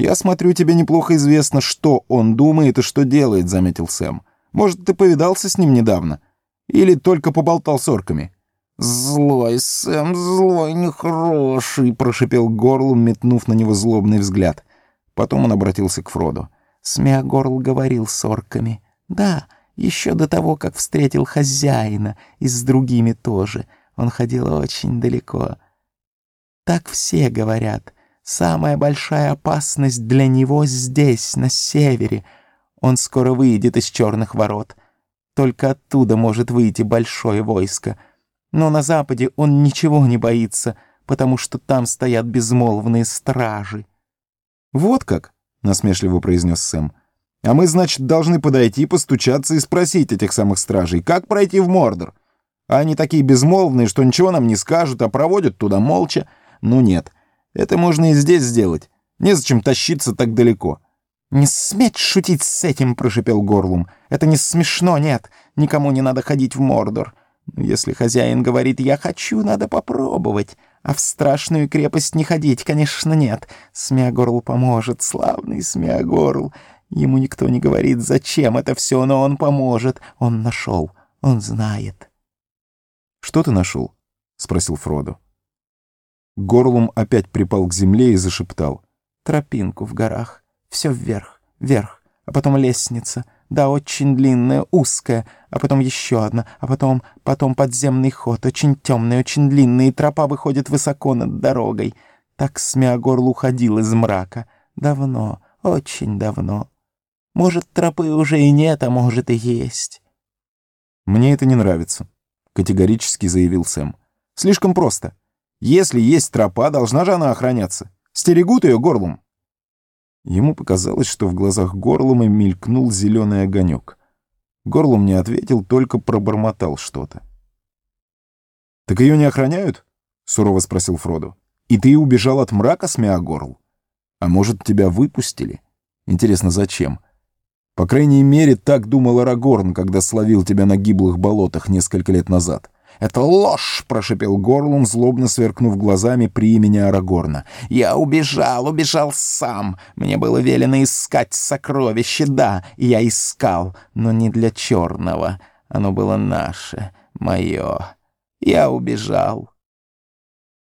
«Я смотрю, тебе неплохо известно, что он думает и что делает», — заметил Сэм. «Может, ты повидался с ним недавно? Или только поболтал с орками?» «Злой, Сэм, злой, нехороший», — прошипел Горлум, метнув на него злобный взгляд. Потом он обратился к Фроду. Смеагорл говорил с орками. «Да, еще до того, как встретил хозяина, и с другими тоже. Он ходил очень далеко. Так все говорят. Самая большая опасность для него здесь, на севере. Он скоро выйдет из черных ворот. Только оттуда может выйти большое войско. Но на западе он ничего не боится, потому что там стоят безмолвные стражи. «Вот как?» — насмешливо произнес Сэм. «А мы, значит, должны подойти, постучаться и спросить этих самых стражей, как пройти в Мордор? Они такие безмолвные, что ничего нам не скажут, а проводят туда молча. Ну нет, это можно и здесь сделать. Незачем тащиться так далеко». «Не сметь шутить с этим!» — прошипел Горлум. «Это не смешно, нет. Никому не надо ходить в Мордор. Если хозяин говорит «я хочу», надо попробовать. А в страшную крепость не ходить, конечно, нет. Смеагорл поможет, славный Смеагорл. Ему никто не говорит, зачем это все, но он поможет. Он нашел, он знает. «Что ты нашел?» — спросил Фродо. Горлум опять припал к земле и зашептал. «Тропинку в горах. Все вверх, вверх, а потом лестница». Да, очень длинная, узкая, а потом еще одна, а потом, потом подземный ход, очень темный, очень длинный, и тропа выходит высоко над дорогой. Так Смеагорл уходил из мрака. Давно, очень давно. Может, тропы уже и нет, а может и есть. «Мне это не нравится», — категорически заявил Сэм. «Слишком просто. Если есть тропа, должна же она охраняться. Стерегут ее горлом». Ему показалось, что в глазах Горлума мелькнул зеленый огонек. Горлум не ответил, только пробормотал что-то. «Так ее не охраняют?» — сурово спросил Фроду. «И ты убежал от мрака, Смеагорл? А может, тебя выпустили? Интересно, зачем? По крайней мере, так думал Арагорн, когда словил тебя на гиблых болотах несколько лет назад». «Это ложь!» — прошипел Горлум, злобно сверкнув глазами при имени Арагорна. «Я убежал, убежал сам. Мне было велено искать сокровище, да, я искал, но не для черного. Оно было наше, мое. Я убежал».